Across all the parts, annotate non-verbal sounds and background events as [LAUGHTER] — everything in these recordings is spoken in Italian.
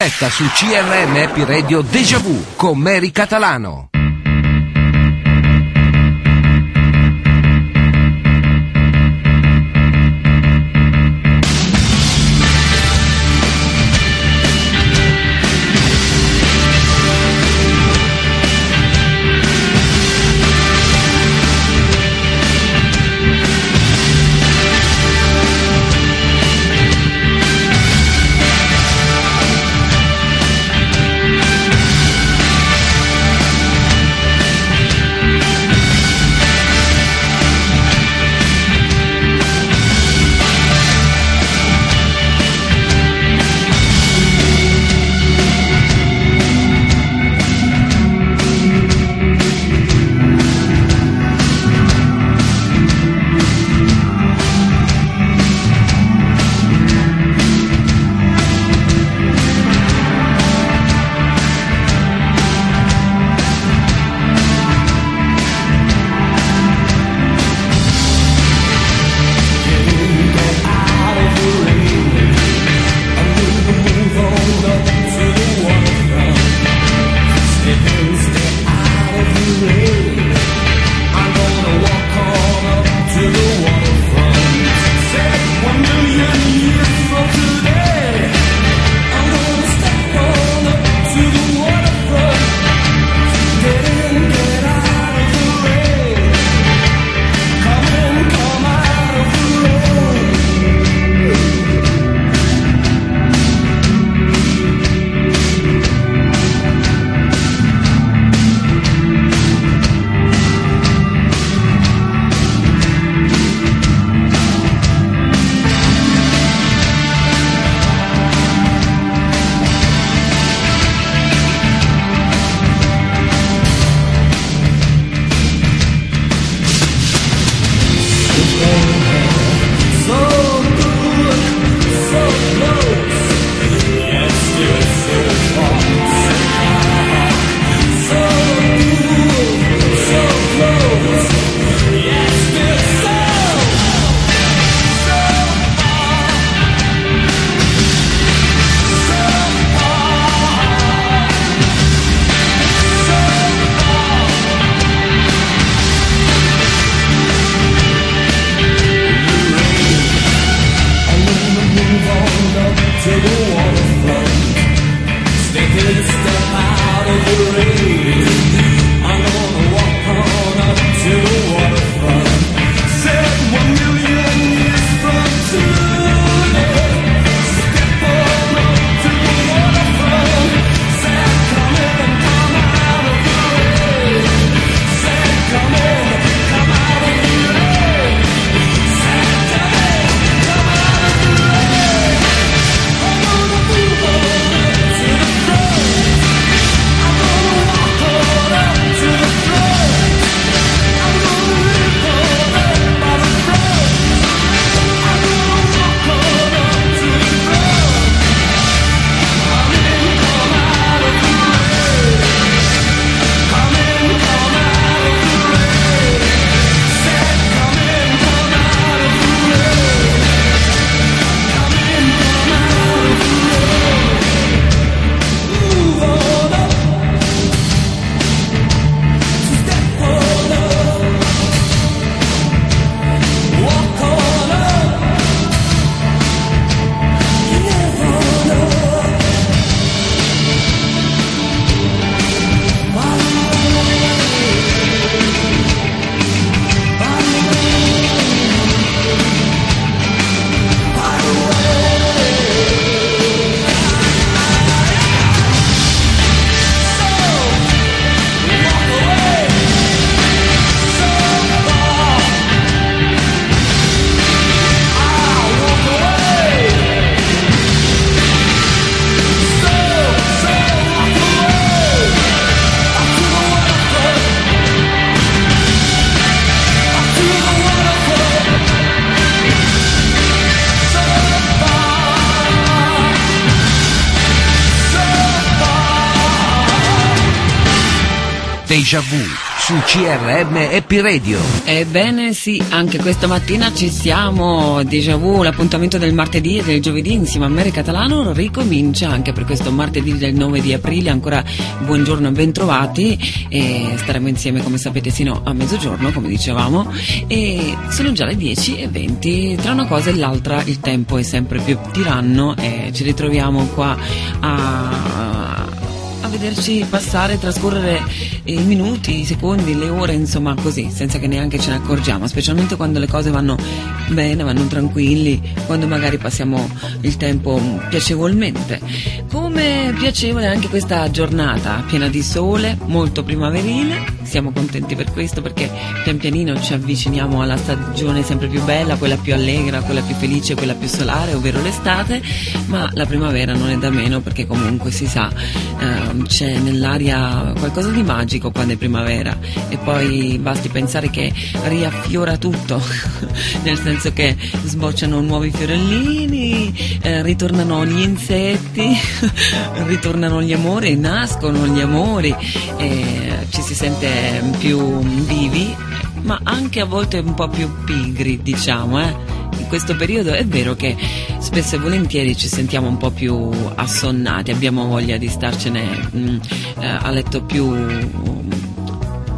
diretta su CRM Happy Radio Deja Vu con Mary Catalano. CRM Happy Radio. Ebbene sì, anche questa mattina ci siamo. Deja Vu, l'appuntamento del martedì e del giovedì insieme a Mary Catalano ricomincia anche per questo martedì del 9 di aprile. Ancora buongiorno e bentrovati. E staremo insieme, come sapete, sino a mezzogiorno, come dicevamo. E sono già le 10 e 20. Tra una cosa e l'altra il tempo è sempre più tiranno e ci ritroviamo qua a vederci passare, trascorrere i minuti, i secondi, le ore, insomma così, senza che neanche ce ne accorgiamo, specialmente quando le cose vanno bene, vanno tranquilli, quando magari passiamo il tempo piacevolmente. Come piacevole anche questa giornata, piena di sole, molto primaverile, siamo contenti per questo perché pian pianino ci avviciniamo alla stagione sempre più bella, quella più allegra, quella più felice, quella più solare, ovvero l'estate, ma la primavera non è da meno perché comunque si sa, eh, c'è nell'aria qualcosa di magico quando è primavera. E poi basti pensare che riaffiora tutto, [LAUGHS] nel senso che sbocciano nuovi fiorellini, eh, ritornano gli insetti, [LAUGHS] ritornano gli amori, nascono gli amori, e ci si sente più vivi, ma anche a volte un po' più pigri, diciamo, eh. In questo periodo è vero che spesso e volentieri ci sentiamo un po' più assonnati, abbiamo voglia di starcene mh, mm, eh, a letto più,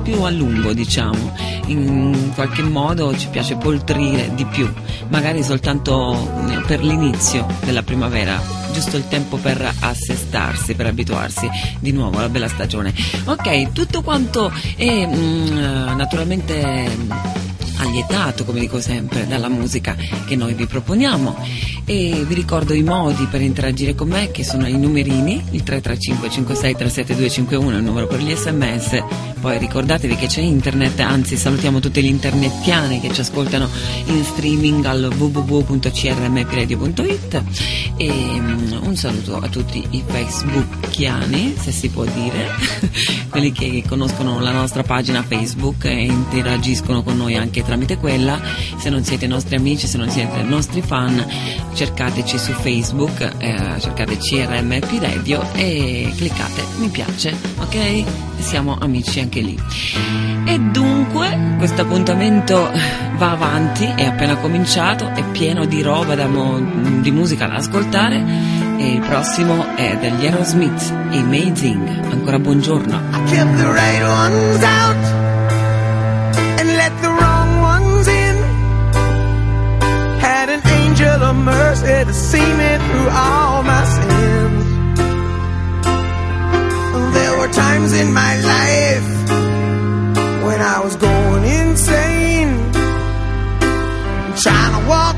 più a lungo, diciamo. In qualche modo ci piace poltrire di più, magari soltanto mm, per l'inizio della primavera, giusto il tempo per assestarsi, per abituarsi di nuovo alla bella stagione. Ok, tutto quanto è mm, naturalmente allietato, come dico sempre, dalla musica che noi vi proponiamo. E vi ricordo i modi per interagire con me che sono i numerini, il 335 56 37251 è il numero per gli sms, poi ricordatevi che c'è internet, anzi salutiamo tutti gli internettiani che ci ascoltano in streaming al www.crmpradio.it e um, un saluto a tutti i facebookiani, se si può dire, [LAUGHS] quelli che conoscono la nostra pagina Facebook e interagiscono con noi anche tramite quella, se non siete nostri amici, se non siete nostri fan, cercateci su Facebook, eh, cercate CRMP Radio e cliccate mi piace, ok? Siamo amici anche lì. E dunque questo appuntamento va avanti, è appena cominciato, è pieno di roba mo- di musica da ascoltare e il prossimo è degli Aerosmith, Amazing. Ancora buongiorno. Out. of mercy to see me through all my sins. There were times in my life when I was going insane, trying to walk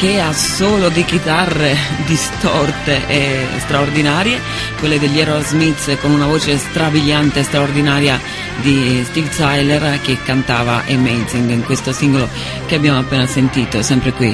che ha solo di chitarre distorte e straordinarie, quelle degli Aerosmith con una voce strabiliante e straordinaria di Steve Tyler che cantava Amazing in questo singolo che abbiamo appena sentito, sempre qui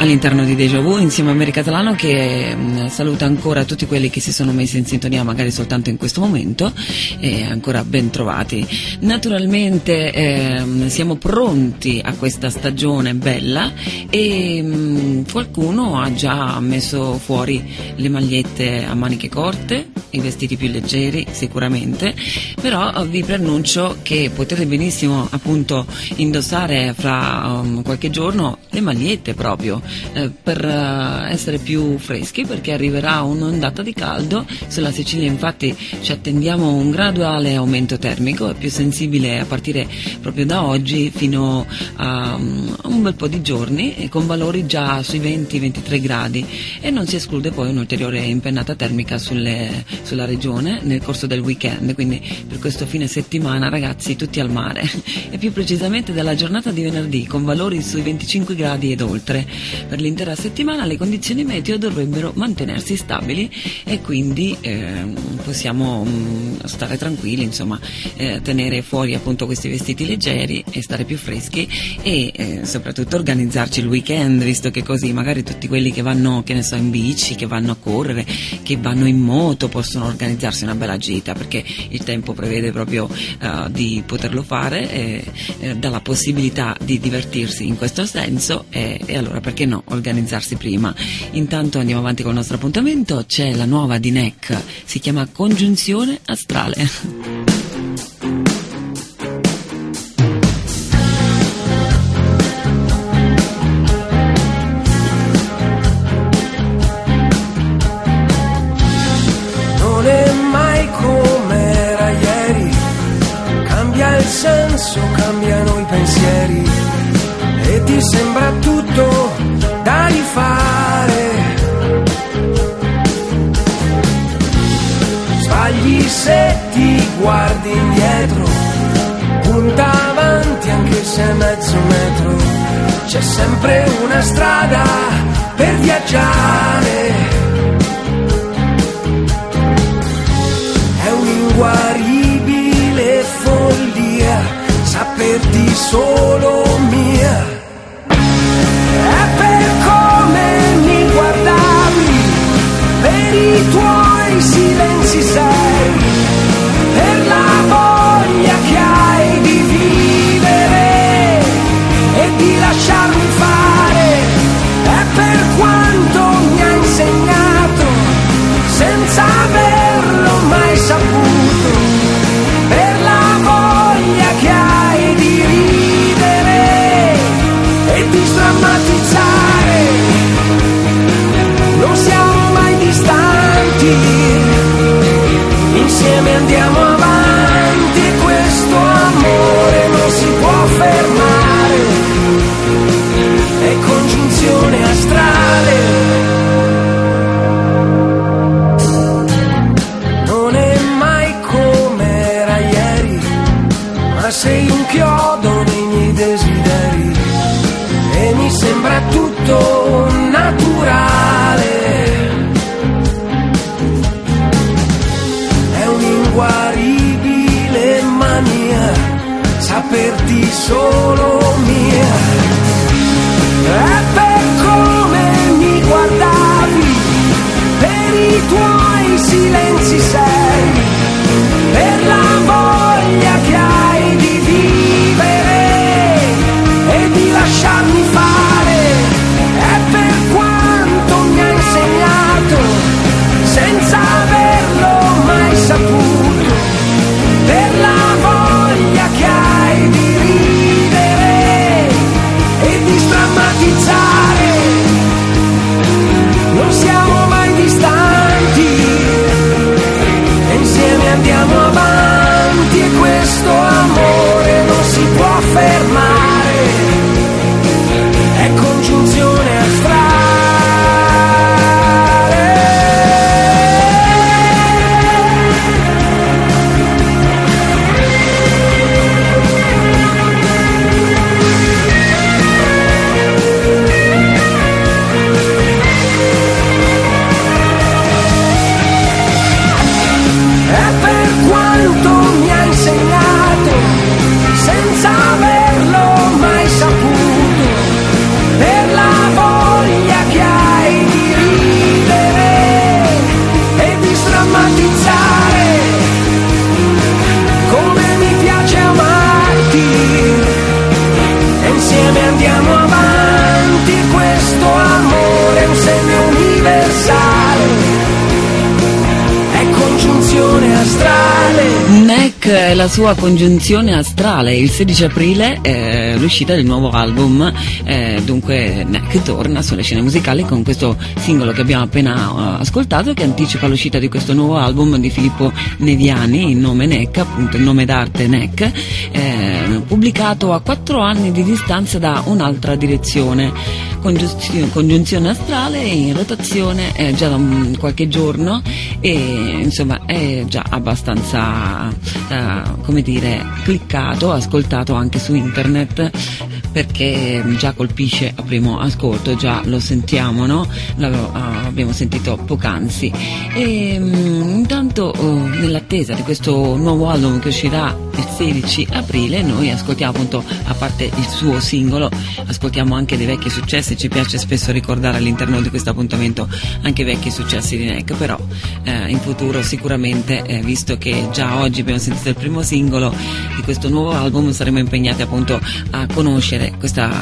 all'interno di Deja Vu insieme a America Catalano che mm, saluta ancora tutti quelli che si sono messi in sintonia magari soltanto in questo momento e ancora ben trovati. Naturalmente eh, siamo pronti a questa stagione bella e mh, mm, qualcuno ha già messo fuori le magliette a maniche corte, i vestiti più leggeri sicuramente, però vi preannuncio che potete benissimo appunto indossare fra um, qualche giorno le magliette proprio eh, per uh, essere più freschi perché arriverà un'ondata di caldo, sulla Sicilia infatti ci attendiamo un graduale aumento termico, è più sensibile a partire proprio da oggi fino a um, un bel po' di giorni con valori già sui 20-23 gradi. E non si esclude poi un'ulteriore impennata termica sulle, sulla regione nel corso del weekend, quindi per questo fine settimana ragazzi tutti al mare. E più precisamente dalla giornata di venerdì con valori sui 25 gradi ed oltre. Per l'intera settimana le condizioni meteo dovrebbero mantenersi stabili e quindi eh, possiamo mh, mm, stare tranquilli, insomma, eh, tenere fuori appunto questi vestiti leggeri e stare più freschi e eh, soprattutto organizzarci il weekend, visto che così magari tutti quelli che vanno, che ne so, in bici, che vanno a correre, che vanno in moto possono organizzarsi una bella gita perché il tempo prevede proprio uh, di poterlo fare e eh, dà la possibilità di divertirsi in questo senso e, e allora perché no organizzarsi prima. Intanto andiamo avanti con il nostro appuntamento, c'è la nuova di NEC, si chiama Congiunzione Astrale. Sua congiunzione astrale, il 16 aprile è l'uscita del nuovo album, eh, dunque NEC torna sulle scene musicali con questo singolo che abbiamo appena eh, ascoltato che anticipa l'uscita di questo nuovo album di Filippo Neviani, il nome NEC, appunto il nome d'arte NEC, eh, pubblicato a quattro anni di distanza da un'altra direzione. Congiunzione, astrale in rotazione eh, già da un- qualche giorno e insomma è già abbastanza eh, come dire cliccato, ascoltato anche su internet perché già colpisce a primo ascolto, già lo sentiamo, no? L'avevo- ah, abbiamo sentito poc'anzi. E mm, intanto oh, nell'attesa di questo nuovo album che uscirà 16 aprile, noi ascoltiamo appunto, a parte il suo singolo, ascoltiamo anche dei vecchi successi, ci piace spesso ricordare all'interno di questo appuntamento anche i vecchi successi di NEC, però eh, in futuro sicuramente, eh, visto che già oggi abbiamo sentito il primo singolo di questo nuovo album, saremo impegnati appunto a conoscere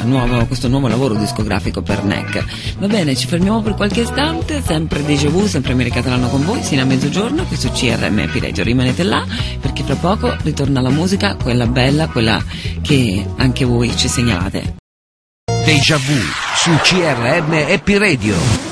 nuovo- questo nuovo lavoro discografico per NEC. Va bene, ci fermiamo per qualche istante, sempre Deja Vu, sempre America Catalano con voi, sino a mezzogiorno, qui CRM Radio. Rimanete là, perché fra poco ritorna la musica, quella bella, quella che anche voi ci segnalate. Deja Vu su CRM Happy Radio.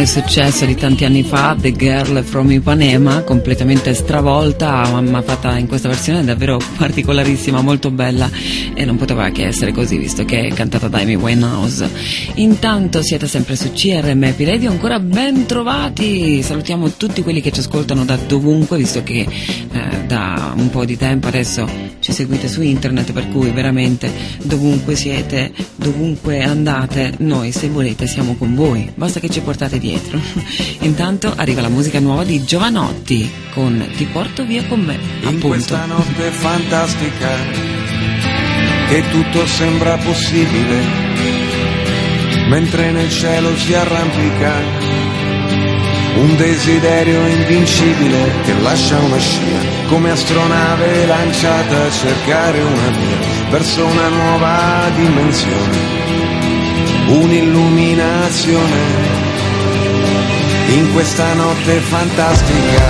Grande successo di tanti anni fa, The Girl from Ipanema, completamente stravolta, ma fatta in questa versione davvero particolarissima, molto bella e non poteva che essere così visto che è cantata da Amy Winehouse. Intanto siete sempre su CRM Happy Radio, ancora ben trovati, salutiamo tutti quelli che ci ascoltano da dovunque, visto che eh, da un po' di tempo adesso ci seguite su internet, per cui veramente dovunque siete, dovunque andate, noi se volete siamo con voi, basta che ci portate dietro. [LAUGHS] Intanto arriva la musica nuova di Giovanotti con Ti porto via con me. In appunto. questa notte fantastica che tutto sembra possibile, mentre nel cielo si arrampica un desiderio invincibile che lascia una scia come astronave lanciata a cercare una via verso una nuova dimensione, un'illuminazione in questa notte fantastica,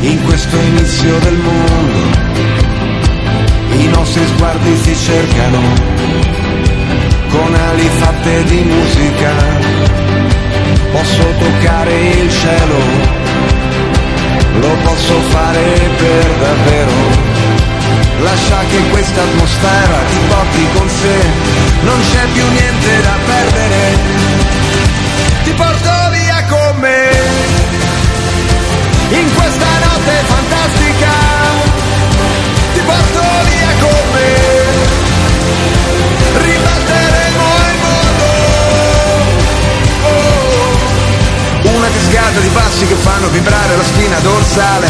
in questo inizio del mondo, i nostri sguardi si cercano con ali fatte di musica posso toccare il cielo, lo posso fare per davvero. Lascia che questa atmosfera ti porti con sé, non c'è più niente da perdere. Ti porto via con me, in questa notte fantastica. Ti porto via con me, ribatteremo cascata di passi che fanno vibrare la spina dorsale.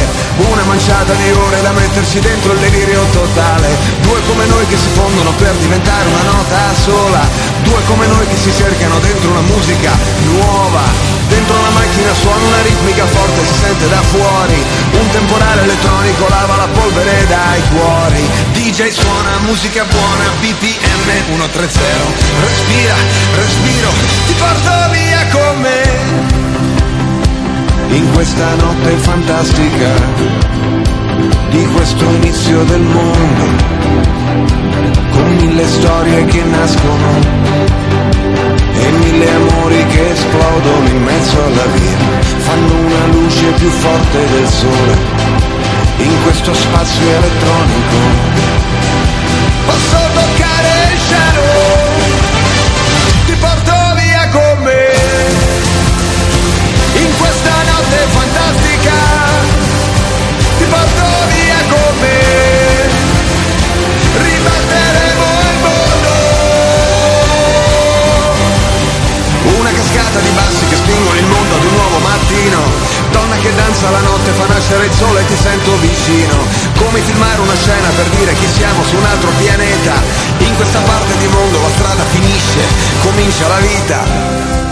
Una manciata di ore da metterci dentro il delirio totale. Due come noi che si fondono per diventare una nota sola. Due come noi che si cercano dentro una musica nuova. Dentro la macchina suona una ritmica forte, si sente da fuori. Un temporale elettronico lava la polvere dai cuori. DJ suona musica buona, BPM 130 Respira, respiro, ti porto via con me in questa notte fantastica di questo inizio del mondo, con mille storie che nascono e mille amori che esplodono in mezzo alla via, fanno una luce più forte del sole in questo spazio elettronico. Posso toccare il cielo, ti porto cascata di bassi che spingono il mondo ad un nuovo mattino. Donna che danza la notte fa nascere il sole e ti sento vicino. Come filmare una scena per dire che siamo su un altro pianeta. In questa parte di mondo la strada finisce comincia la vita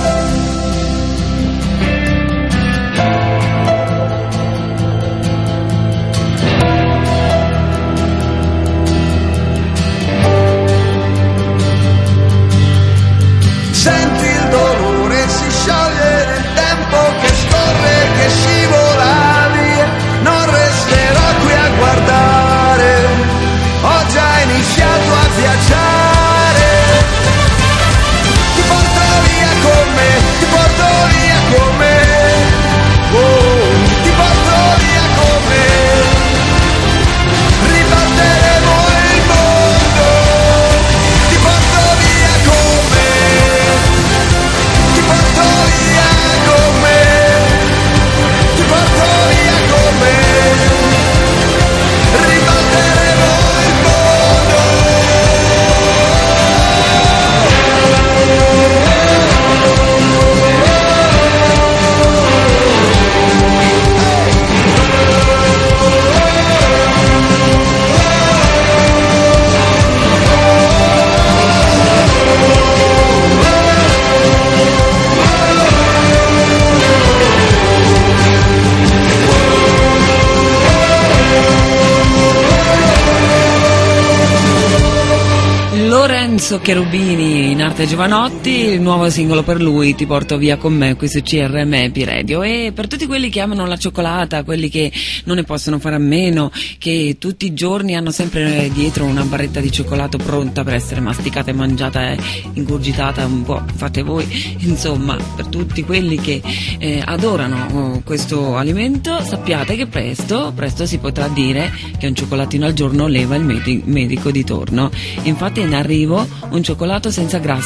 Cherubini in arte Giovanotti, il nuovo singolo per lui, Ti porto via con me qui su CRM Happy Radio. E per tutti quelli che amano la cioccolata, quelli che non ne possono fare a meno, che tutti i giorni hanno sempre dietro una barretta di cioccolato pronta per essere masticata e mangiata e ingurgitata un po', fate voi, [LAUGHS] insomma, per tutti quelli che eh, adorano oh, questo alimento, sappiate che presto, presto si potrà dire che un cioccolatino al giorno leva il medi- medico di torno. Infatti in arrivo un cioccolato senza grassi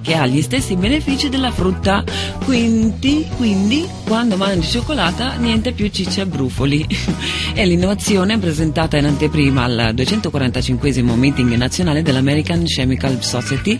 che ha gli stessi benefici della frutta. Quindi, quindi quando mangi cioccolata niente più ciccia e brufoli. [LAUGHS] è l'innovazione presentata in anteprima al 245 meeting nazionale dell'American Chemical Society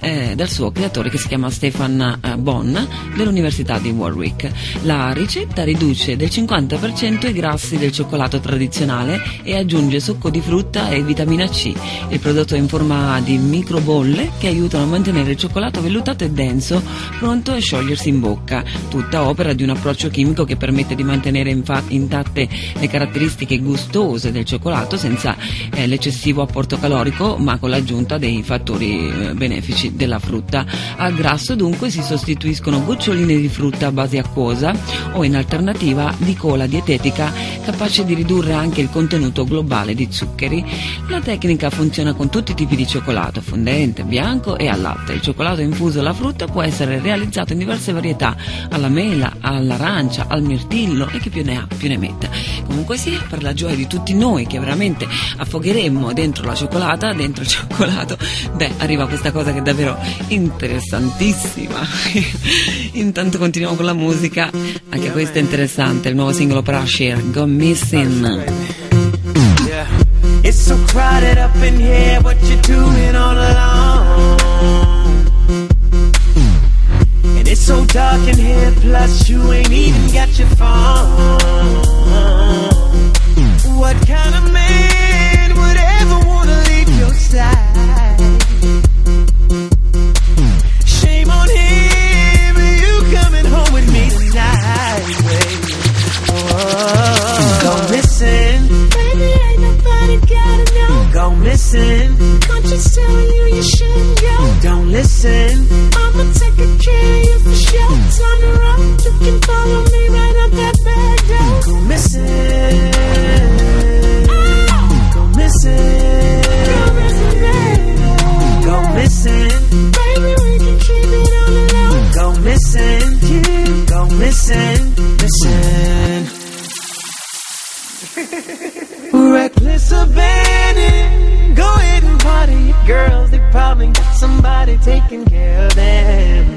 eh, dal suo creatore che si chiama Stefan eh, Bonn dell'Università di Warwick. La ricetta riduce del 50% i grassi del cioccolato tradizionale e aggiunge succo di frutta e vitamina C. Il prodotto è in forma di microbolle che aiutano a mantenere il cioccolato vellutato e denso, pronto a sciogliersi in bocca. Tutta opera di un approccio chimico che permette di mantenere intatte le caratteristiche gustose del cioccolato senza eh, l'eccessivo apporto calorico, ma con l'aggiunta dei fattori eh, benefici della frutta. Al grasso dunque si sostituiscono goccioline di frutta a base acquosa o in alternativa di cola dietetica capace di ridurre anche il contenuto globale di zuccheri. La tecnica funziona con tutti i tipi di cioccolato, fondente, bianco e al latte. Il cioccolato infuso alla frutta può essere realizzato in diverse varietà, alla mela, all'arancia, al mirtillo e chi più ne ha più ne metta. Comunque sia, per la gioia di tutti noi che veramente affogheremmo dentro la cioccolata, dentro il cioccolato, beh, arriva questa cosa che è davvero interessantissima. [LAUGHS] Intanto continuiamo con la musica, anche questo è interessante, il nuovo singolo per Asher, Go Missing. It's so crowded up in here, what you doing all alone? And it's so dark in here, plus you ain't even got your phone. What kind of man would ever wanna leave your side? Shame on him, you coming home with me tonight, baby. Whoa. Go missing. Baby, ain't nobody gotta know. Go missing. Conscience telling you you shouldn't go. Don't listen. I'ma take a care of you for sure. Time to rock. You can follow me right up that back door. Mm. Go missing. Ah! Go missing. Go missing, baby. Go missing. Baby, we can keep it on the low. Go missing. Yeah. Go. Missing. Somebody taking care of them.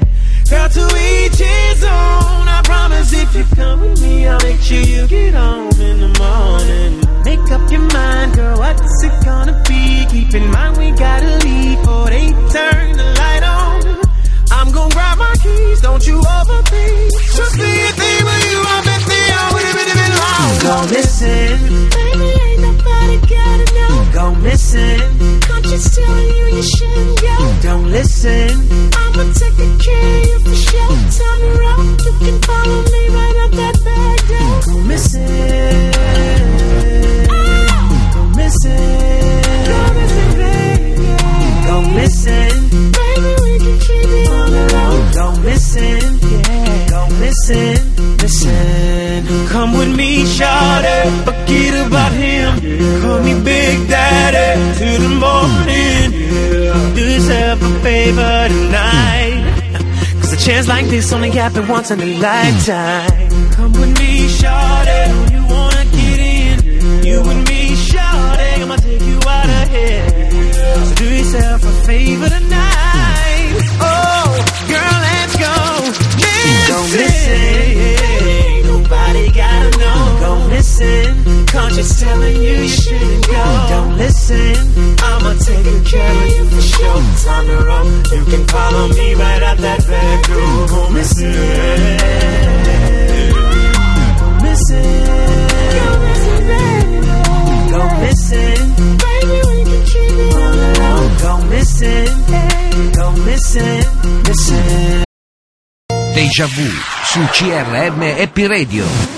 Girl, to each his own. I promise if you come with me, I'll make sure you get home in the morning. Make up your mind, girl, what's it gonna be? Keep in mind we gotta leave go missing. Conscience telling you you shouldn't go. Don't listen, I'ma take a care of you for sure. Time to rock. You can follow me right up that back door. go missing. Go missing, Go missing, baby. go missing. Baby, we can keep it on the. Go missing, yeah. Go missing, listen. Come with me, shawty. Forget about him. Call me Big Daddy till the morning. Do yourself a favor tonight. Cause a chance like this only happens once in a lifetime. Come with me, shawty. You wanna get in? You and me, shawty. I'ma take you out of here. So do yourself a favor tonight. Oh, girl, let's go. Missing. Missing. Conscious telling you you shouldn't go. Don't listen. I'ma take care of you for sure. Time to roll. You can follow me right out that back door. Go missing. Go missing. Go missing, baby. Go missing. Baby, we can keep it on the low. Go missing. Go missing. Missing. Deja vu su CRM Happy Radio.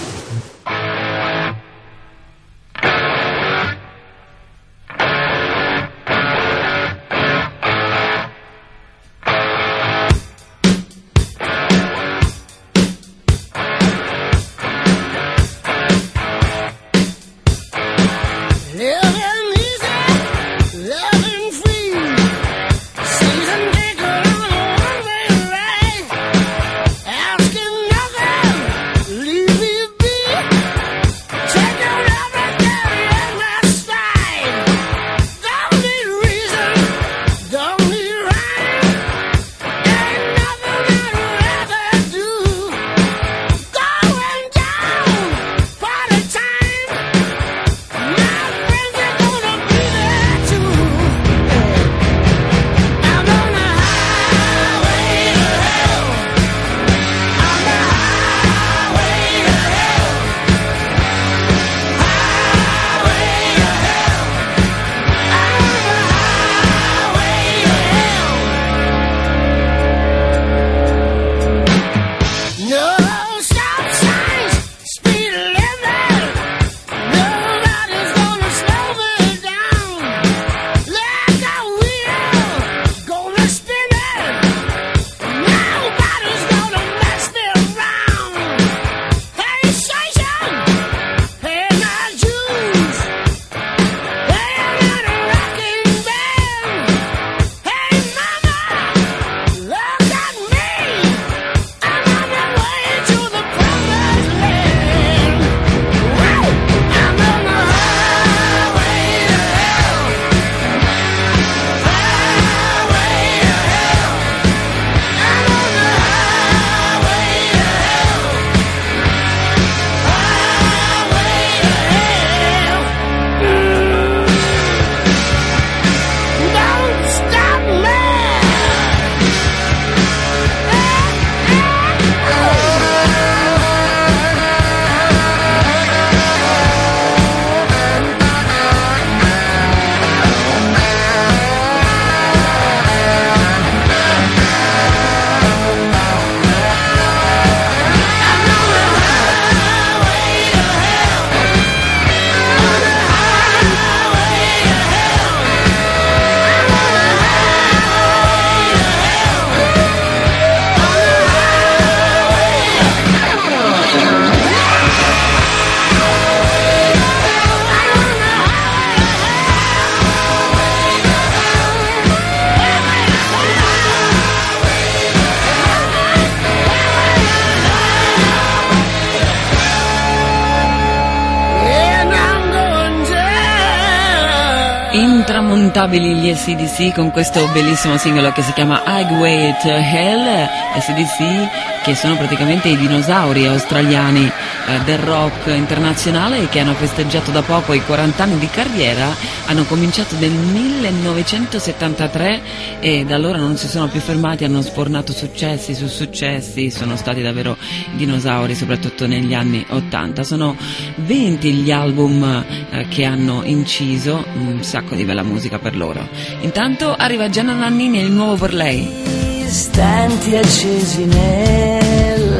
Intramontabili gli SDC con questo bellissimo singolo che si chiama Highway to Hell, SDC che sono praticamente i dinosauri australiani eh, del rock internazionale e che hanno festeggiato da poco i 40 anni di carriera, hanno cominciato nel 1973 e da allora non si sono più fermati, hanno sfornato successi su successi, sono stati davvero dinosauri soprattutto negli anni 80. Sono 20 gli album eh, che hanno inciso, un sacco di bella musica per loro. Intanto arriva Gianna Nannini e il nuovo per lei. Stanti accesi nell'aria,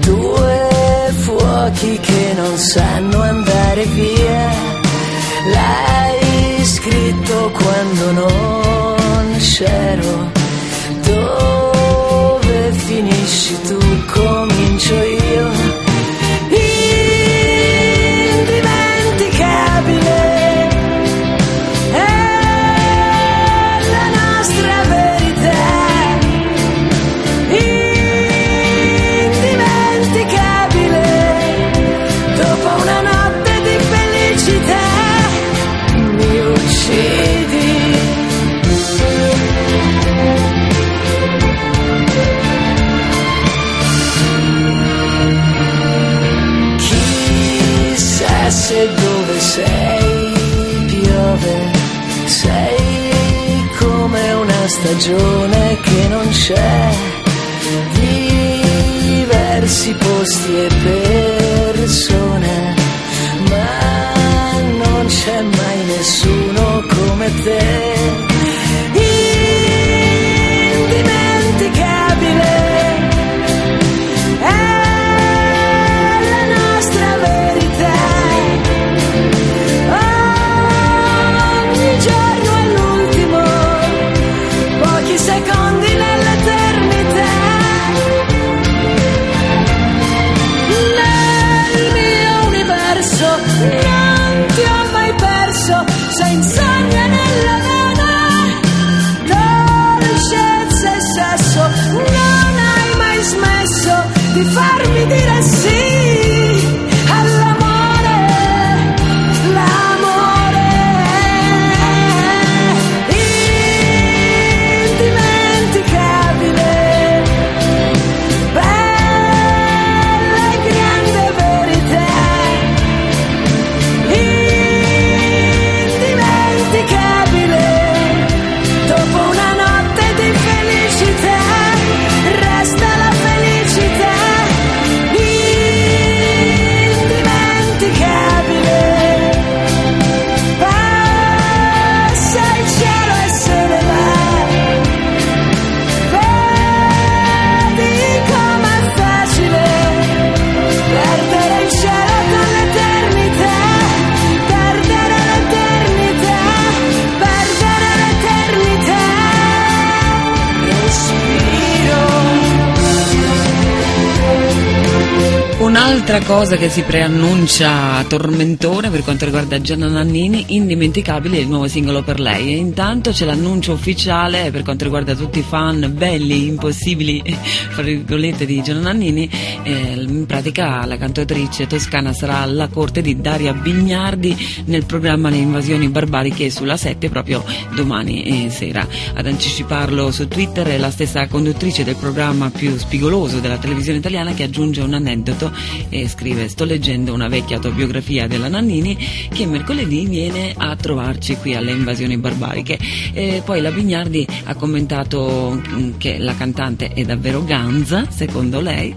due fuochi che non sanno andare via. L'hai scritto quando non c'ero, dove finisci tu, comincio io. Se dove sei piove sei come una stagione che non c'è diversi posti e persone, ma non c'è mai nessuno come te. Cosa che si preannuncia tormentone per quanto riguarda Gianna Nannini, indimenticabile il nuovo singolo per lei. E intanto c'è l'annuncio ufficiale per quanto riguarda tutti i fan belli, impossibili, [LAUGHS] fra virgolette, di Gianna Nannini. Eh, in pratica la cantautrice toscana sarà alla corte di Daria Bignardi nel programma Le invasioni barbariche sulla 7 proprio domani eh, sera. Ad anticiparlo su Twitter è la stessa conduttrice del programma più spigoloso della televisione italiana che aggiunge un aneddoto e scrive sto leggendo una vecchia autobiografia della Nannini che mercoledì viene a trovarci qui alle invasioni barbariche. E poi la Bignardi ha commentato mm, che la cantante è davvero ganza, secondo lei.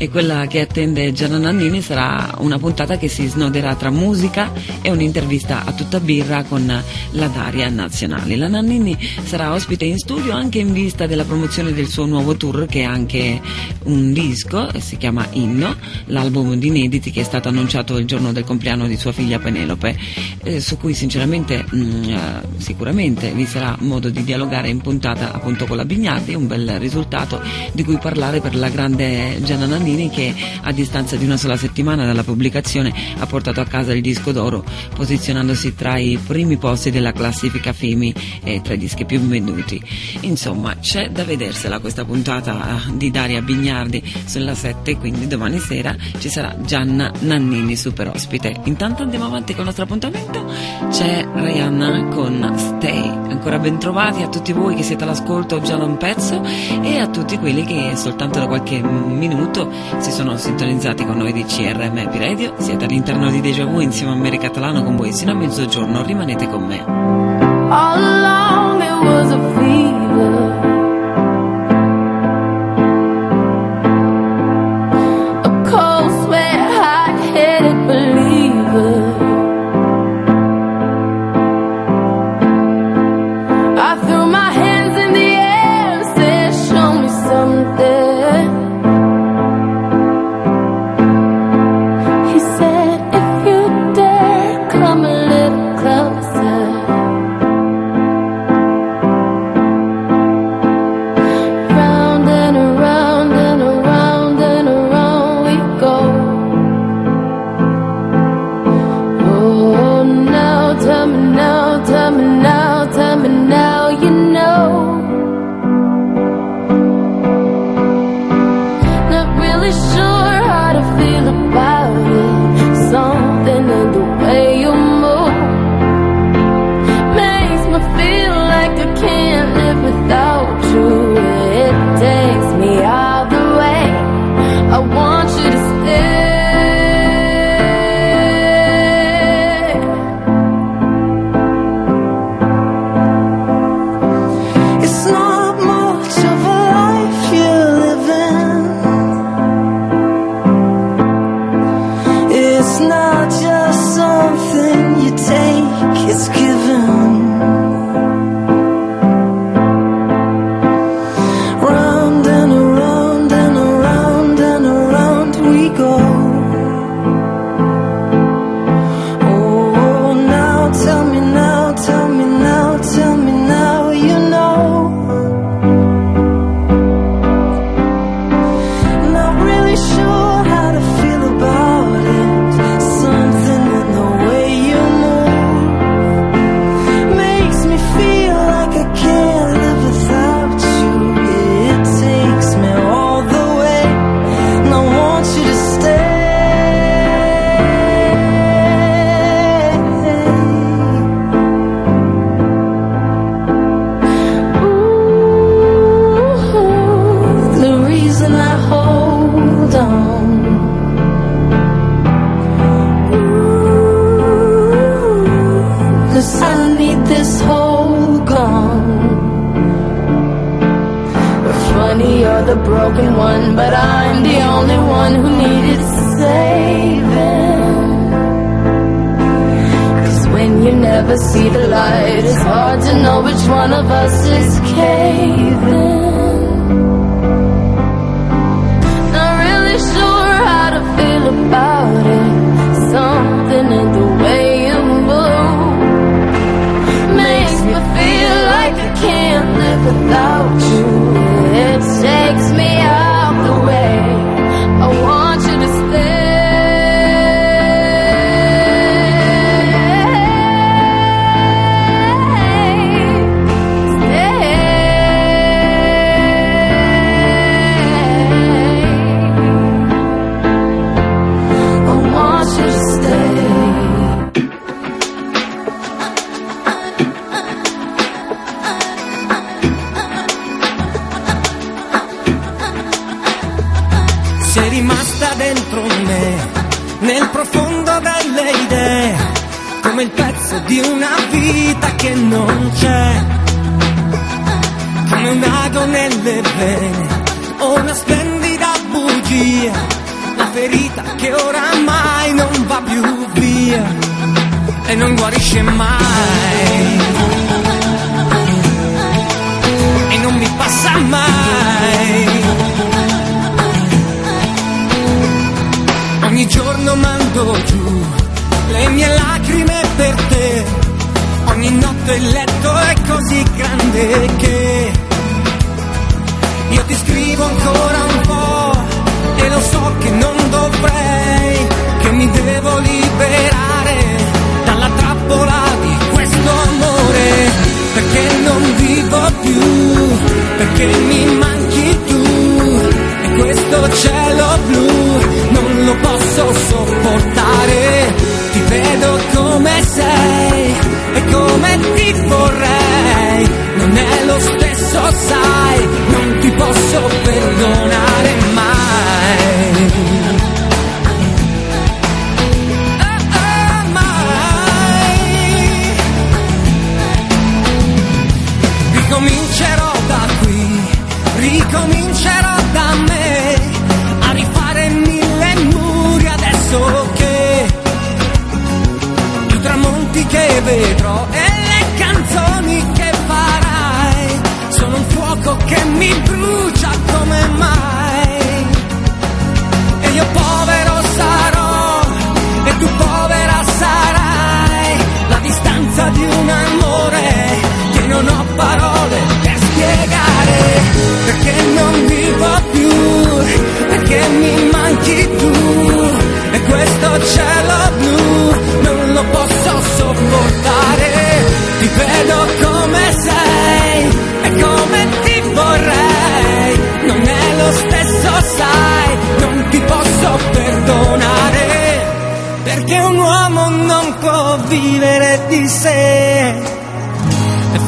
E quella che attende Gianna Nannini sarà una puntata che si snoderà tra musica e un'intervista a tutta birra con la Daria Nazionale. La Nannini sarà ospite in studio anche in vista della promozione del suo nuovo tour che è anche un disco, si chiama Inno, l'album di inediti che è stato annunciato il giorno del compleanno di sua figlia Penelope, eh, su cui sinceramente mh, eh, sicuramente vi sarà modo di dialogare in puntata appunto con la Bignardi, un bel risultato di cui parlare per la grande Gianna Nannini Paganini che a distanza di una sola settimana dalla pubblicazione ha portato a casa il disco d'oro, posizionandosi tra i primi posti della classifica Femi e tra i dischi più venduti. Insomma, c'è da vedersela questa puntata eh, di Daria Bignardi sulla 7, quindi domani sera ci sarà Gianna Nannini super ospite. Intanto andiamo avanti con il nostro appuntamento. C'è Rihanna con Stay. Ancora bentrovati a tutti voi che siete all'ascolto già da un pezzo e a tutti quelli che soltanto da qualche minuto si sono sintonizzati con noi di CRM Radio. Siete all'interno di Deja Vu insieme a Mary Catalano con voi sino a mezzogiorno. Rimanete con me.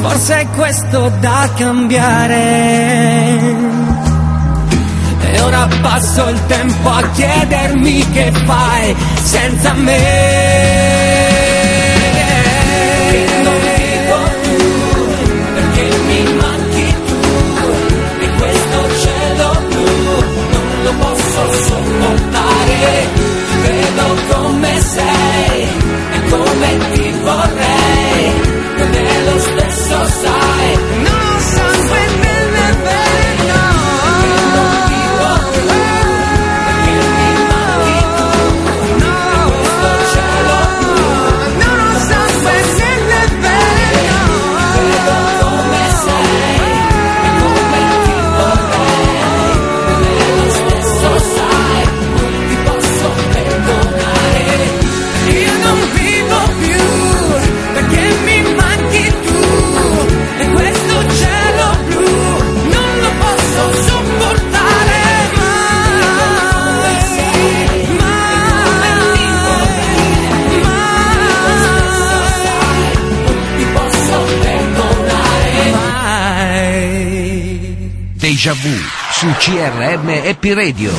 Forse è questo da cambiare. E ora passo il tempo a chiedermi che fai senza me. Deja vu su CRM Happy Radio.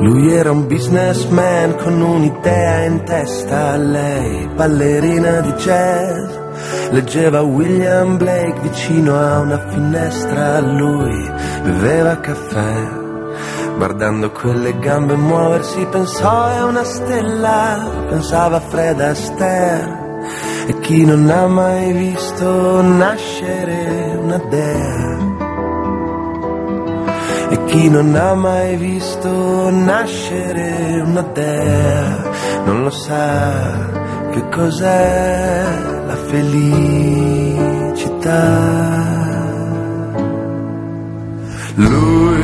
Lui era un businessman con un'idea in testa, lei ballerina di jazz. Leggeva William Blake vicino a una finestra, lui beveva caffè. Guardando quelle gambe muoversi pensò è una stella, pensava a Fred Astaire. E chi non ha mai visto nascere una dea? E chi non ha mai visto nascere una dea non lo sa che cos'è la felicità. Lui,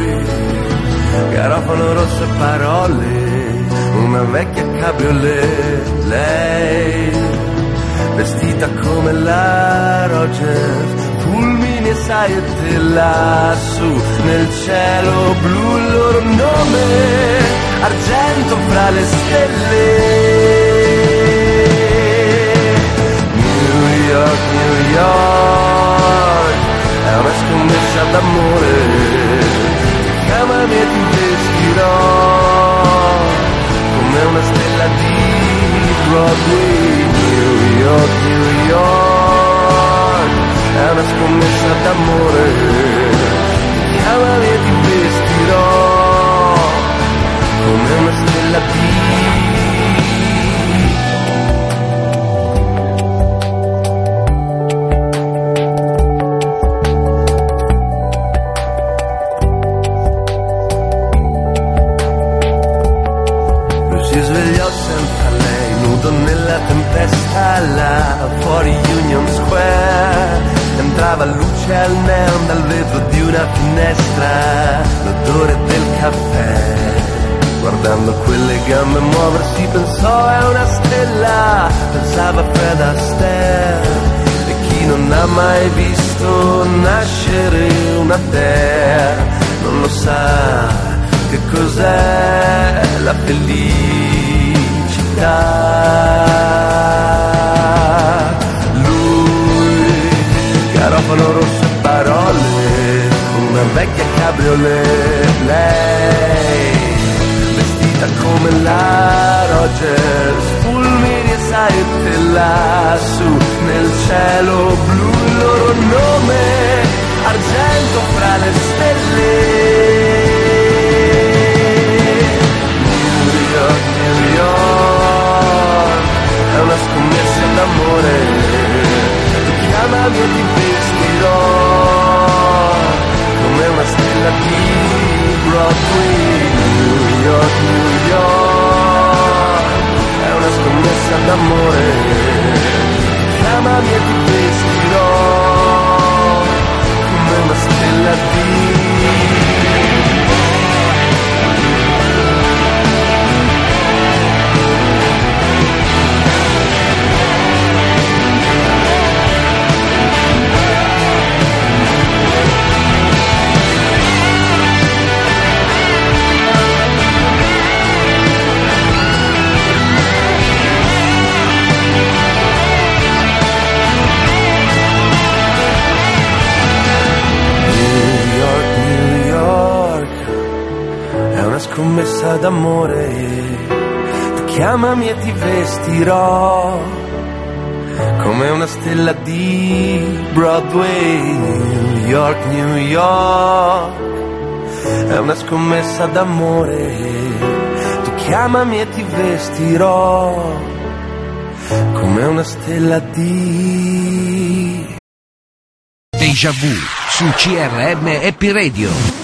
garofano rosso parole, una vecchia cabriolet, lei, vestita come la Roger, fulmini e saette lassù nel cielo blu il loro nome, argento fra le stelle. New York, New York, è una scommessa d'amore, chiamami e ti vestirò come una stella di Broadway, New York, New York, è una scommessa d'amore, chiamami e ti vestirò come una stella vetro di una finestra, l'odore del caffè. Guardando quelle gambe muoversi pensò è una stella, pensava Fred Astaire. E chi non ha mai visto nascere una terra non lo sa che cos'è la felicità. Lui, garofano rosso una vecchia cabriolet, lei, vestita come la Rogers, fulmini e saette lassù nel cielo blu, il loro nome, argento fra le stelle. New York, New York, è una scommessa d'amore, chiamami e ti vestirò come una stella di Broadway, New York, New York, è una scommessa d'amore, chiamami e ti vestirò come una stella di scommessa d'amore. Tu chiamami e ti vestirò come una stella di Broadway. New York, New York, è una scommessa d'amore. Tu chiamami e ti vestirò come una stella di Deja Vu su CRM Happy Radio.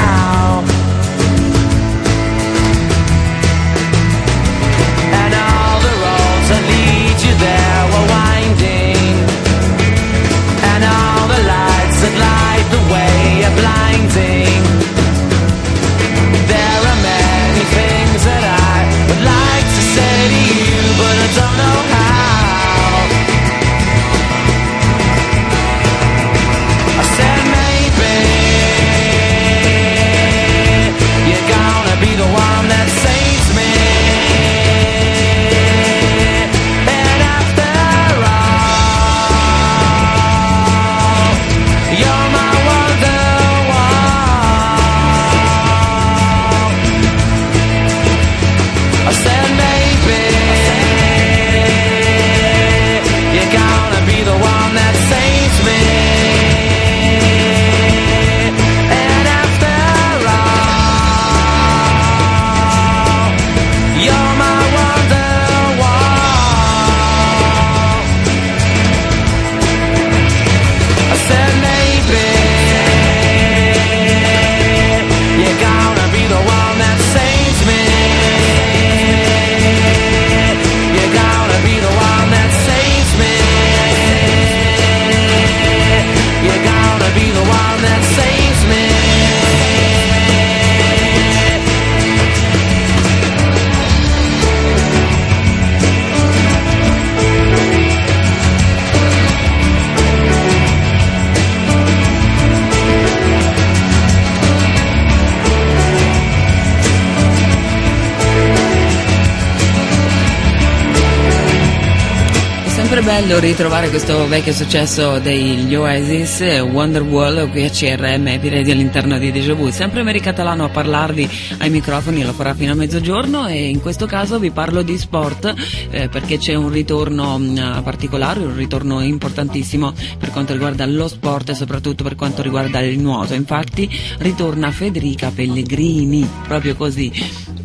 Ritrovare questo vecchio successo degli Oasis, Wonderwall, qui a CRM Epiredi all'interno di Deja Vu. Sempre Mary Catalano a parlarvi ai microfoni, lo farà fino a mezzogiorno e in questo caso vi parlo di sport eh, perché c'è un ritorno mh, particolare, un ritorno importantissimo per quanto riguarda lo sport e soprattutto per quanto riguarda il nuoto. Infatti ritorna Federica Pellegrini, proprio così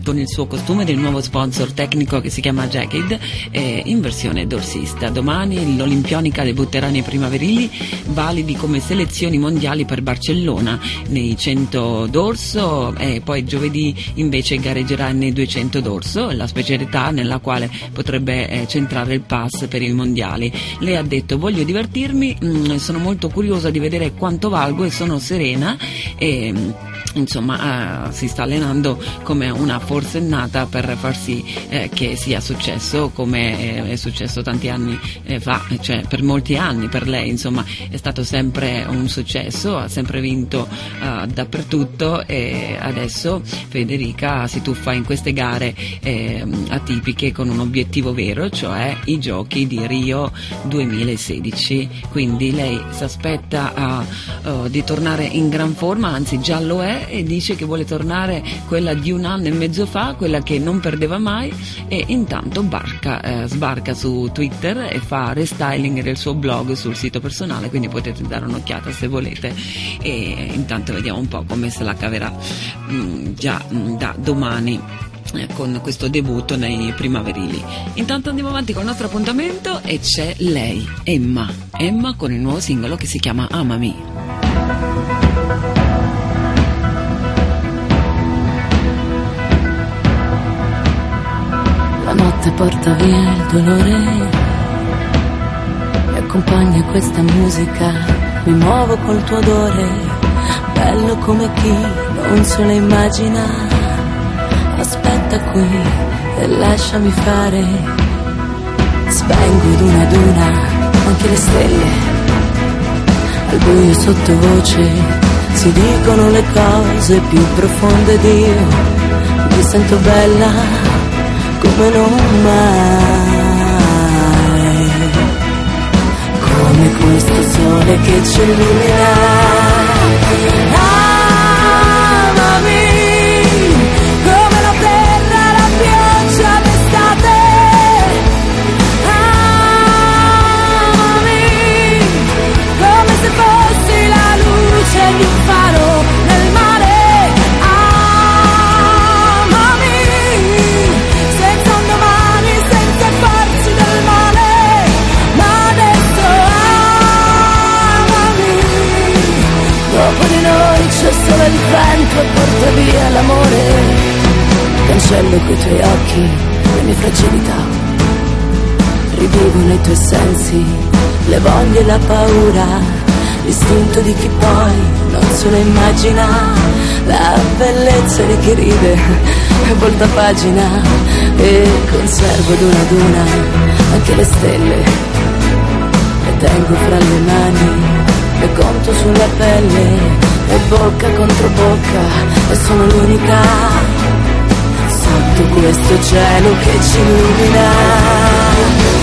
con il suo costume del nuovo sponsor tecnico che si chiama Jagged eh, in versione dorsista. Domani l'Olimpionica debutterà nei primaverili validi come selezioni mondiali per Barcellona nei 100 dorso e poi giovedì invece gareggerà nei 200 dorso, la specialità nella quale potrebbe eh, centrare il pass per i mondiali. Lei ha detto voglio divertirmi, mh, sono molto curiosa di vedere quanto valgo e sono serena e insomma eh, si sta allenando come una forsennata per far sì eh, che sia successo come eh, è successo tanti anni eh, fa, cioè per molti anni per lei insomma è stato sempre un successo, ha sempre vinto eh, dappertutto e adesso Federica si tuffa in queste gare ehm, atipiche con un obiettivo vero, cioè i giochi di Rio 2016, quindi lei si aspetta uh, di tornare in gran forma, anzi già lo è e dice che vuole tornare quella di un anno e mezzo fa, quella che non perdeva mai e intanto barca, eh, sbarca su Twitter e fa restyling del suo blog sul sito personale, quindi potete dare un'occhiata se volete e intanto vediamo un po' come se la caverà mh, mm, già mh, mm, da domani eh, con questo debutto nei primaverili. Intanto andiamo avanti con il nostro appuntamento e c'è lei, Emma. Emma con il nuovo singolo che si chiama Amami. Notte porta via il dolore. Mi accompagna questa musica, mi muovo col tuo odore, bello come chi non se lo immagina. Aspetta qui e lasciami fare. Spengo ad una ad una anche le stelle. Al buio sottovoce si dicono le cose più profonde di io. Mi sento bella come non mai, come questo sole che ci illumina. Il vento porta via l'amore. Cancello coi tuoi occhi le mie fragilità. Rivivo nei tuoi sensi le voglie e la paura. L'istinto di chi poi non se lo immagina. La bellezza di chi ride e volta pagina. E conservo ad una ad una anche le stelle. Le tengo fra le mani e conto sulla pelle e bocca contro bocca e sono l'unica sotto questo cielo che ci illumina.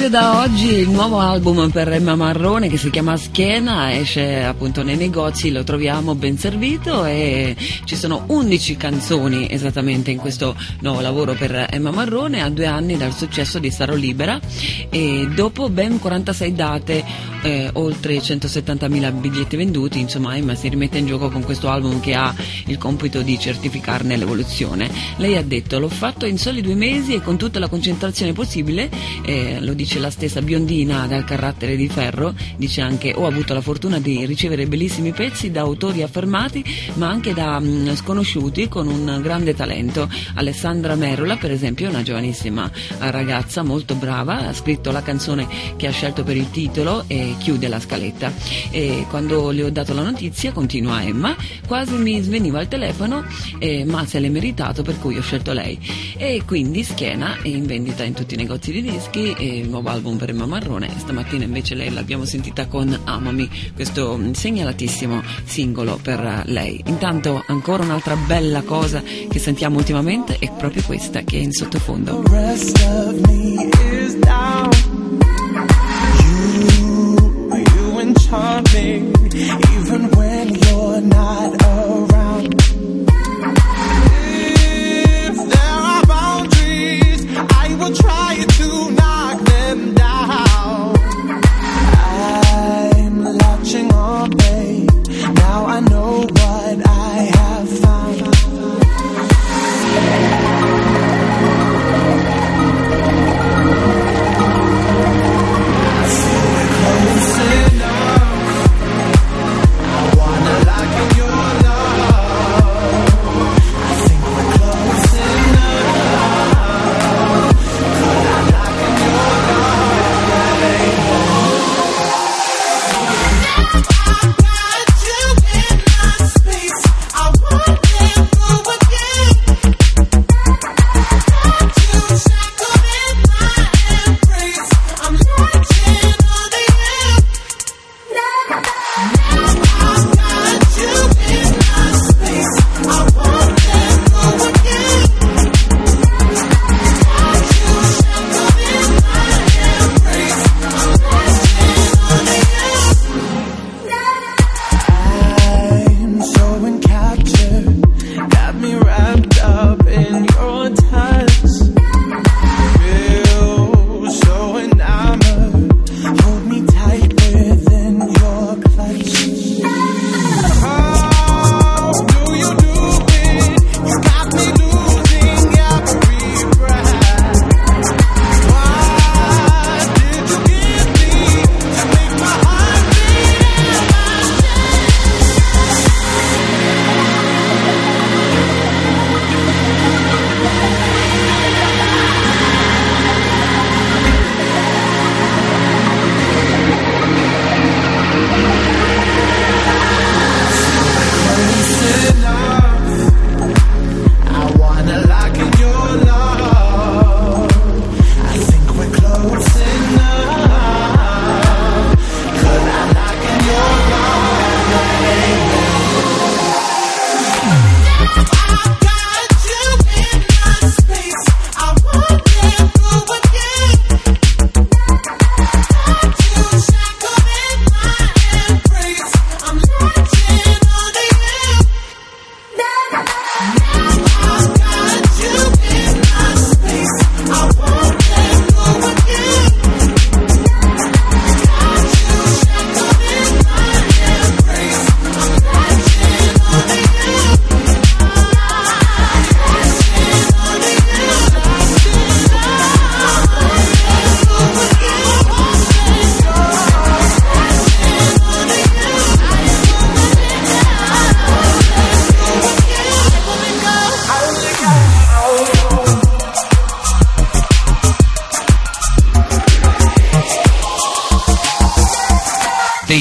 E proprio da oggi il nuovo album per Emma Marrone che si chiama Schiena esce appunto nei negozi, lo troviamo ben servito e ci sono 11 canzoni esattamente in questo nuovo lavoro per Emma Marrone a due anni dal successo di Sarò Libera e dopo ben 46 date, eh, oltre 170.000 biglietti venduti, insomma Emma si rimette in gioco con questo album che ha il compito di certificarne l'evoluzione. Lei ha detto l'ho fatto in soli due mesi e con tutta la concentrazione possibile. Eh, lo dice la stessa biondina dal carattere di ferro, dice anche ho avuto la fortuna di ricevere bellissimi pezzi da autori affermati ma anche da mh, sconosciuti con un grande talento. Alessandra Merola per esempio è una giovanissima ragazza molto brava, ha scritto la canzone che ha scelto per il titolo e chiude la scaletta. E quando le ho dato la notizia, continua Emma, quasi mi sveniva il telefono, eh, ma se l'è meritato per cui ho scelto lei. E quindi Schiena in vendita in tutti i negozi di dischi, e il nuovo album Emma Marrone. Stamattina invece lei l'abbiamo sentita con Amami, questo mm, segnalatissimo singolo per lei. Intanto ancora un'altra bella cosa che sentiamo ultimamente è proprio questa che è in sottofondo. The rest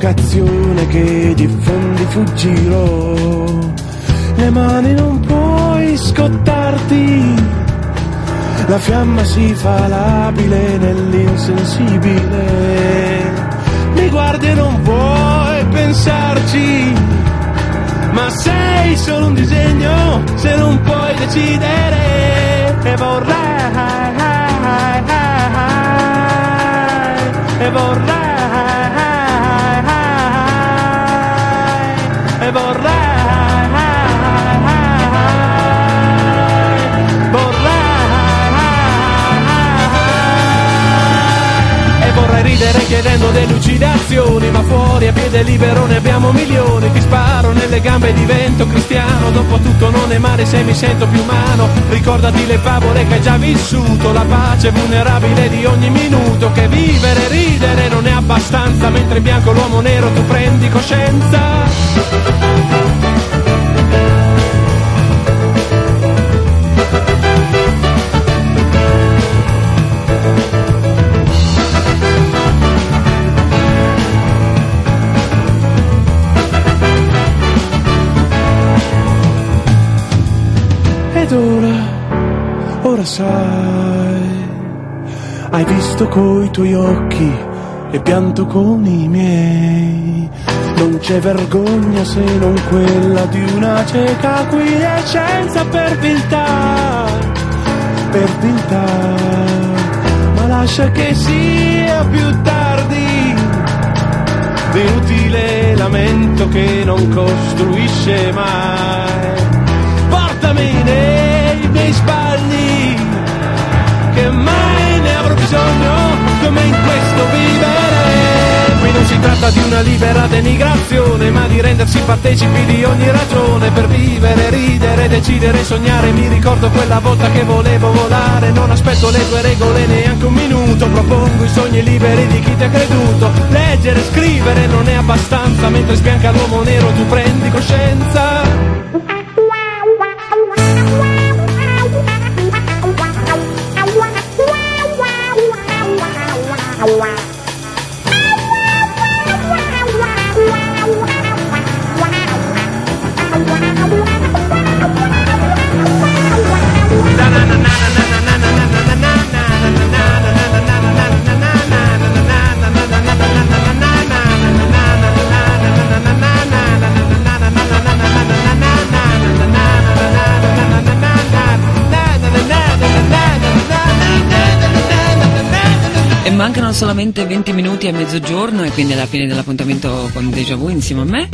vocazione che diffondi fuggirò. Le mani non puoi scottarti. La fiamma si fa labile nell'insensibile. Mi guardi e non vuoi pensarci. Ma sei solo un disegno se non puoi decidere. E vorrai. E vorrai. chiedendo delucidazioni Ma fuori a piede libero ne abbiamo milioni. Ti sparo nelle gambe e divento cristiano Dopo tutto non è male se mi sento più umano. Ricordati le favole che hai già vissuto La pace vulnerabile di ogni minuto Che vivere e ridere non è abbastanza Mentre in bianco l'uomo nero tu prendi coscienza. Ed ora, ora sai, hai visto coi tuoi occhi e pianto con i miei. Non c'è vergogna se non quella di una cieca quiescenza per viltà, per viltà. Ma lascia che sia più tardi, l'inutile lamento che non costruisce mai. Nei miei sbagli, che mai ne avrò bisogno, come in questo vivere. Qui non si tratta di una libera denigrazione, ma di rendersi partecipi di ogni ragione per vivere, ridere, decidere, sognare. Mi ricordo quella volta che volevo volare, non aspetto le tue regole neanche un minuto. Propongo i sogni liberi di chi ti ha creduto. Leggere, scrivere non è abbastanza, mentre sbianca l'uomo nero tu prendi coscienza. Wow. E mancano solamente 20 minuti a mezzogiorno e quindi alla fine dell'appuntamento con Deja Vu insieme a me.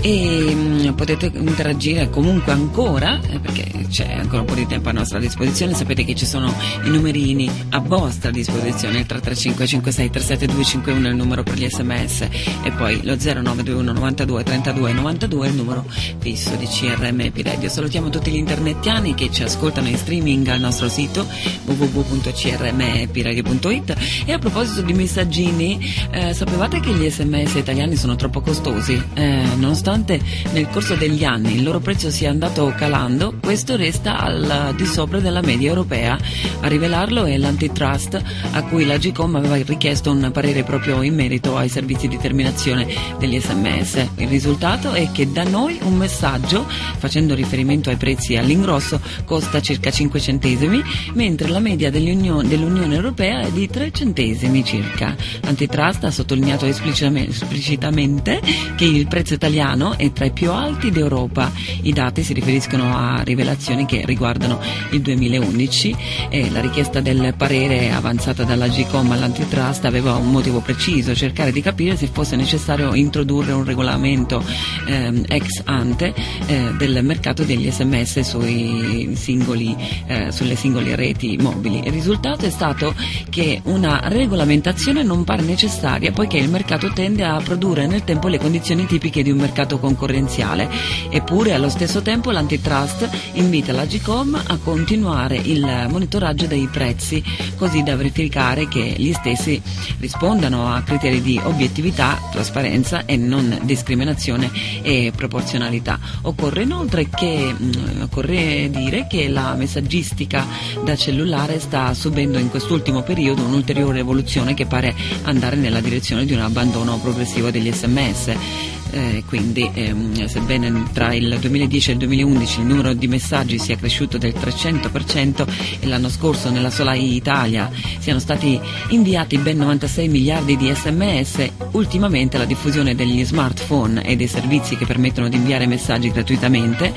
E mm, potete interagire comunque ancora eh, perché c'è ancora un po' di tempo a nostra disposizione. Sapete che ci sono i numerini a vostra disposizione il 335 56 37 251 è il numero per gli sms e poi lo 0921 92 32 92 è il numero fisso di CRM Epiredio. Salutiamo tutti gli internettiani che ci ascoltano in streaming al nostro sito www.crmepiradio.it a proposito di messaggini, eh, sapevate che gli sms italiani sono troppo costosi? Eh, nonostante nel corso degli anni il loro prezzo sia andato calando, questo resta al di sopra della media europea. A rivelarlo è l'antitrust a cui la GCOM aveva richiesto un parere proprio in merito ai servizi di terminazione degli sms. Il risultato è che da noi un messaggio, facendo riferimento ai prezzi all'ingrosso, costa circa 5 centesimi, mentre la media dell'Unione, dell'Unione Europea è di 3 centesimi circa. Antitrust ha sottolineato esplicitamente, che il prezzo italiano è tra i più alti d'Europa. I dati si riferiscono a rivelazioni che riguardano il 2011 e la richiesta del parere avanzata dalla GCOM all'antitrust aveva un motivo preciso, cercare di capire se fosse necessario introdurre un regolamento ehm, ex ante eh, del mercato degli sms singoli, eh, sulle singole reti mobili. Il risultato è stato che una regolamentazione non pare necessaria poiché il mercato tende a produrre nel tempo le condizioni tipiche di un mercato concorrenziale. Eppure allo stesso tempo l'antitrust invita la GCOM a continuare il monitoraggio dei prezzi così da verificare che gli stessi rispondano a criteri di obiettività, trasparenza e non discriminazione e proporzionalità. Occorre inoltre che, mh, occorre dire che la messaggistica da cellulare sta subendo in quest'ultimo periodo un'ulteriore evoluzione che pare andare nella direzione di un abbandono progressivo degli sms. Eh, quindi ehm, sebbene tra il 2010 e il 2011 il numero di messaggi sia cresciuto del 300% e l'anno scorso nella sola Italia siano stati inviati ben 96 miliardi di sms, ultimamente la diffusione degli smartphone e dei servizi che permettono di inviare messaggi gratuitamente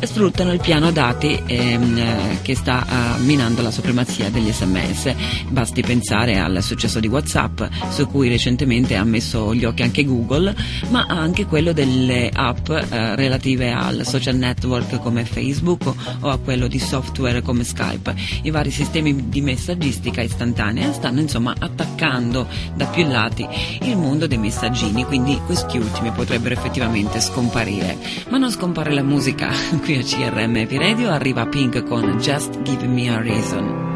sfruttano il piano dati ehm, eh, che sta eh, minando la supremazia degli sms. Basti pensare al successo di Whatsapp, su cui recentemente ha messo gli occhi anche Google, ma anche quello delle app eh, relative al social network come Facebook o a quello di software come Skype. I vari sistemi di messaggistica istantanea stanno insomma attaccando da più lati il mondo dei messaggini, quindi questi ultimi potrebbero effettivamente scomparire. Ma non scompare la musica, [LAUGHS] qui a CRM Epi Radio arriva Pink con Just Give Me a Reason.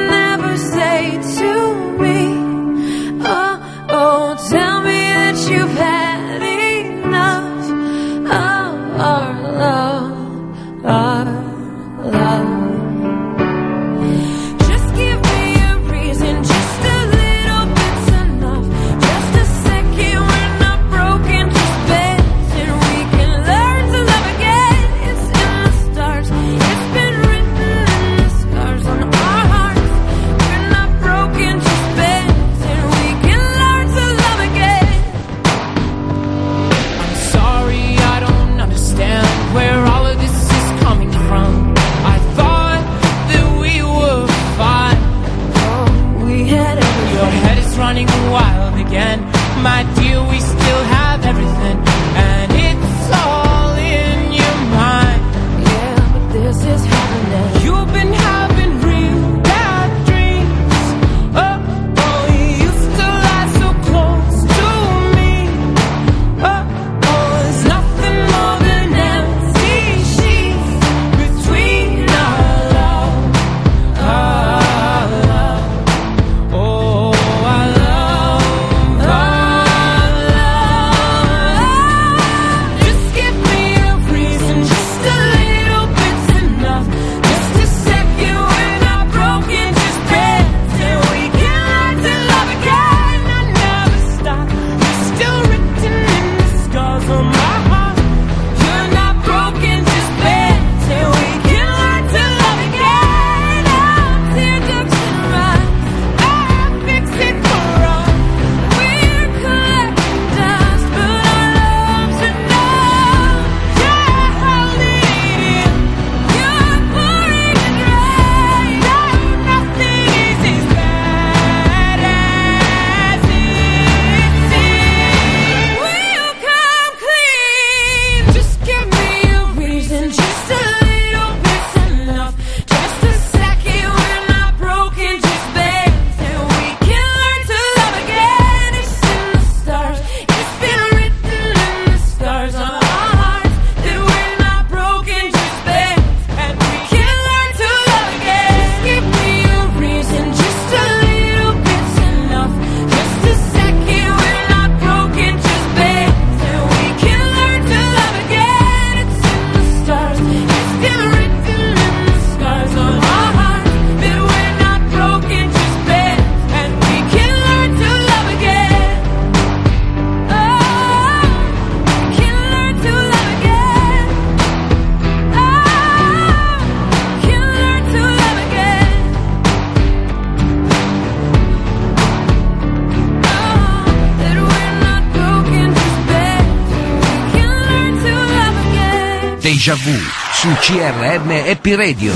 Deja Vu su CRM Happy Radio.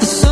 The sun.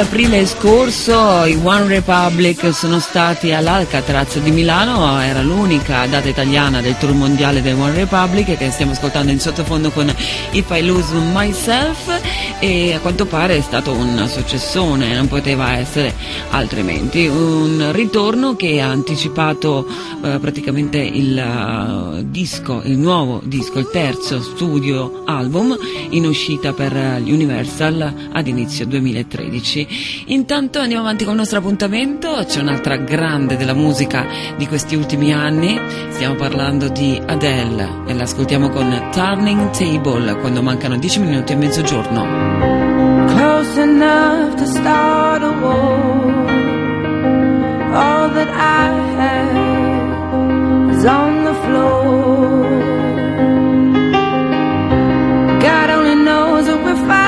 Aprile scorso i One Republic sono stati all'Alcatraz di Milano, era l'unica data italiana del tour mondiale dei One Republic che stiamo ascoltando in sottofondo con If I Lose Myself e a quanto pare è stato un successone, non poteva essere altrimenti. Un ritorno che ha anticipato eh, praticamente il eh, disco, il nuovo disco, il terzo studio album in uscita per eh, Universal ad inizio 2013. Intanto andiamo avanti con il nostro appuntamento, c'è un'altra grande della musica di questi ultimi anni, stiamo parlando di Adele e l'ascoltiamo con Turning Table quando mancano 10 minuti e mezzogiorno. Close enough to start a war. All that I have is on the floor. God only knows what we're fighting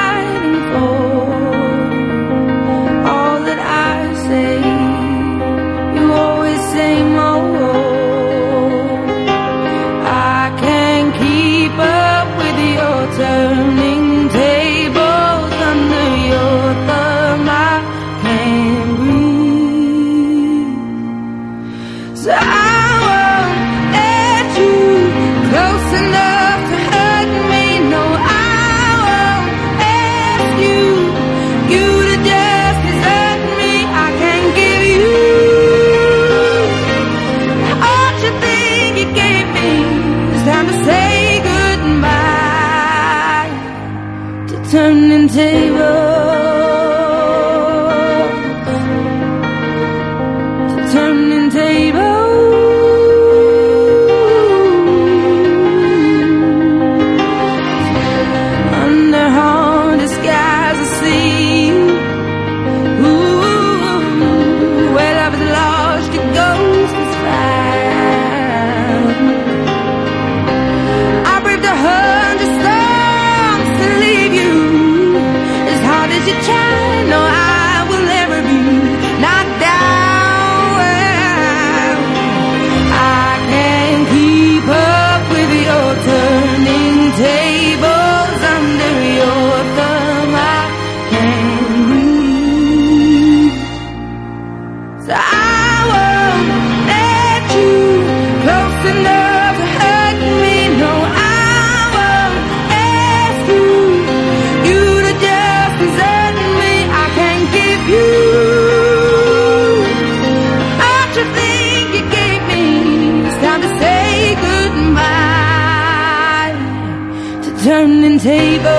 table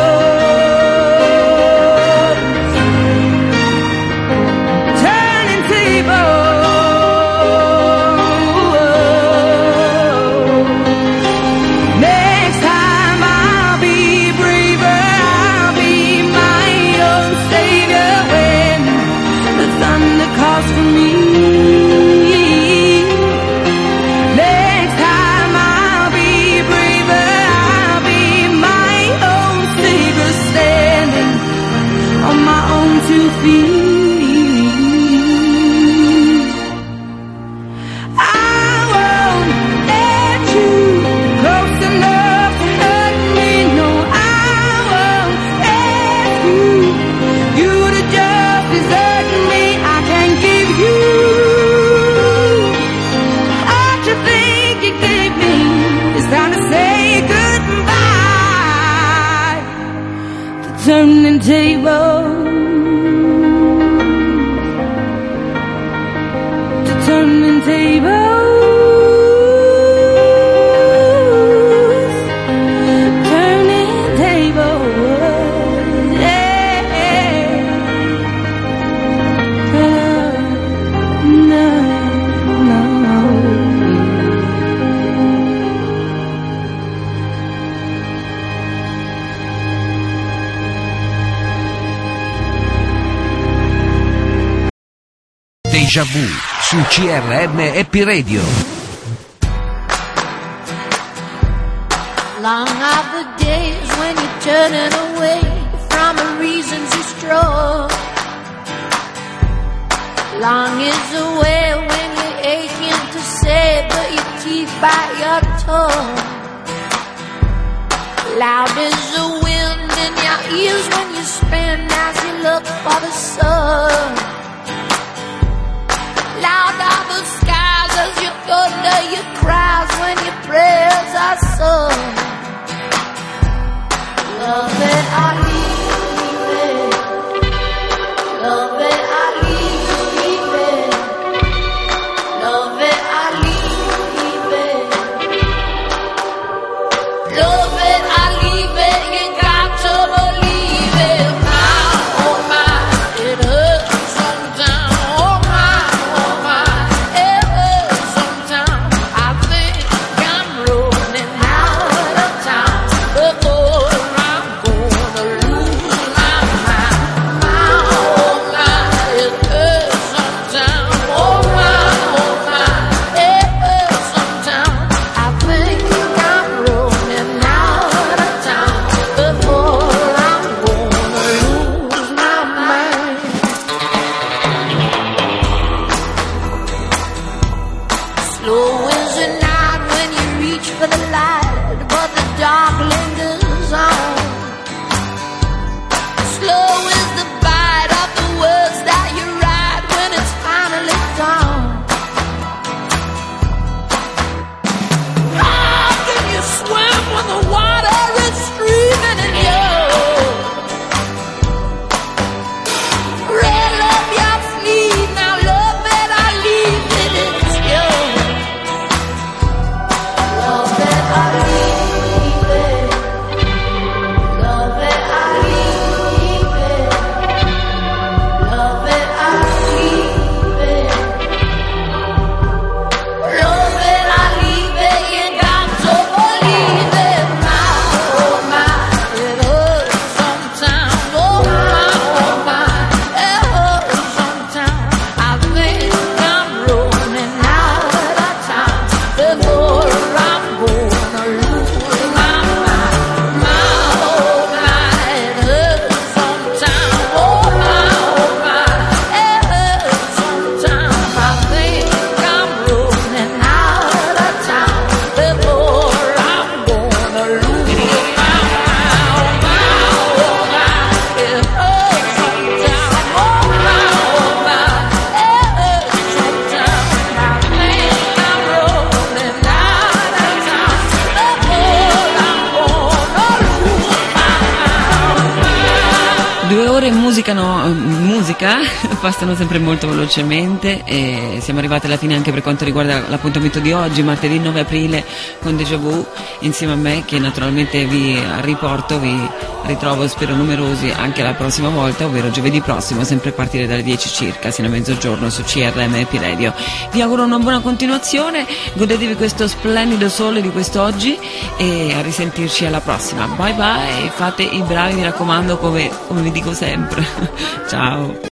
Déjà Vu su CRM Happy Radio. Long are the days when you're turning away from the reasons you stroll. Long is the way when you're aching to say, but your teeth bite your tongue. Loud is the wind in your ears when you spin as you look for the sun out of the skies as you thunder, to your cries when your prayers are sung. Love it, I velocemente e siamo arrivati alla fine anche per quanto riguarda l'appuntamento di oggi, martedì 9 aprile con Deja Vu, insieme a me che naturalmente vi riporto, vi ritrovo spero numerosi anche la prossima volta, ovvero giovedì prossimo, sempre a partire dalle 10 circa, sino a mezzogiorno su CRM e Radio. Vi auguro una buona continuazione, godetevi questo splendido sole di quest'oggi e a risentirci alla prossima. Bye bye, fate i bravi mi raccomando come, come vi dico sempre. [LAUGHS] Ciao.